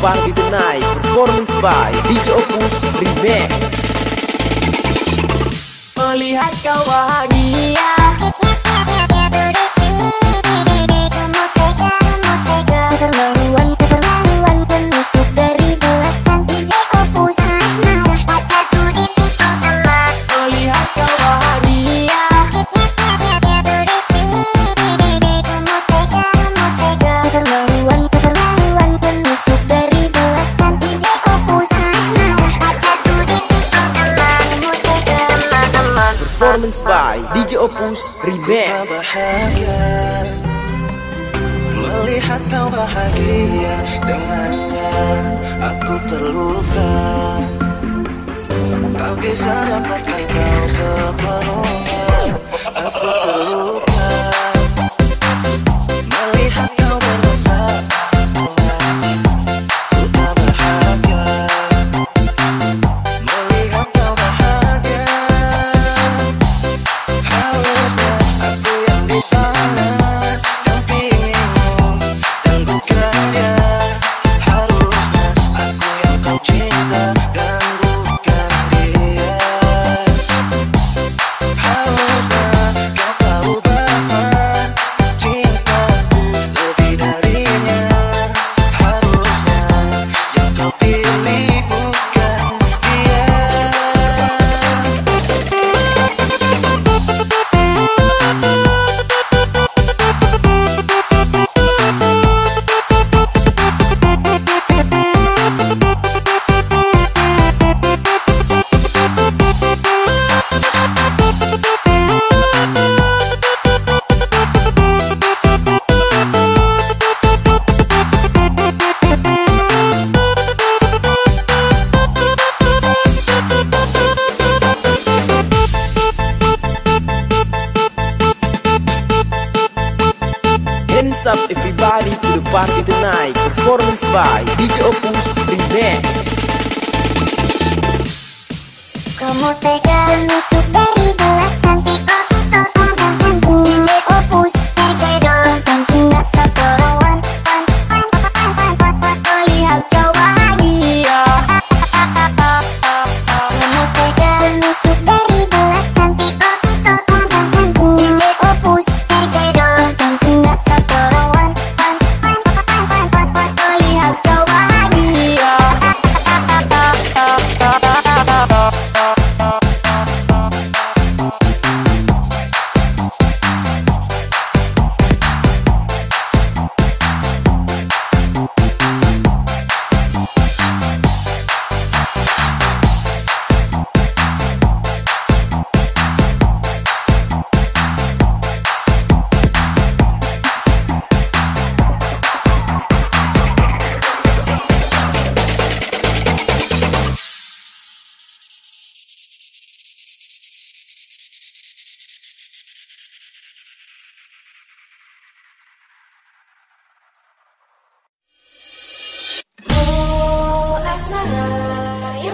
Party The Night Performance by DJ Opus Remix. Melihat kau bahagia. DJ Opus Remix. Melihat kau bahagia dengannya Aku terluka. Tak bisa dapatkan kau sepenuhnya. What's up everybody? To the party tonight Performance by DJ Opus Remix. Como pegarme super y